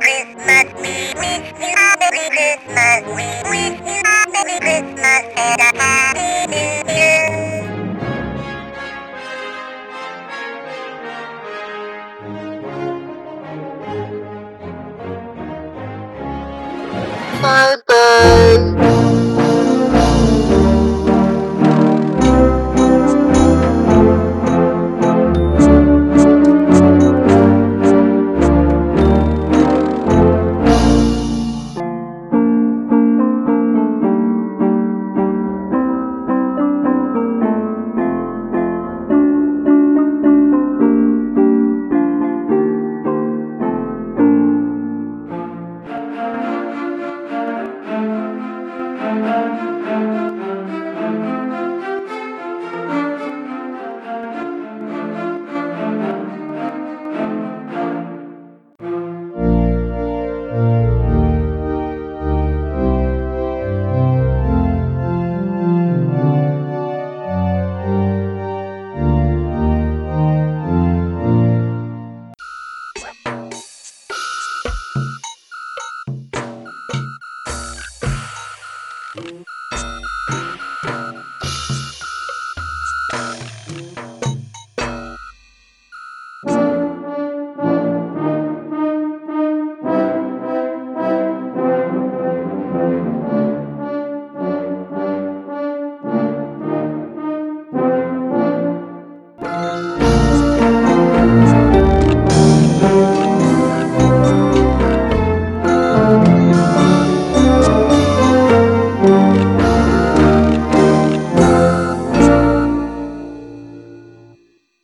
Christmas, we, we, a Merry Christmas, we. Mm-hmm.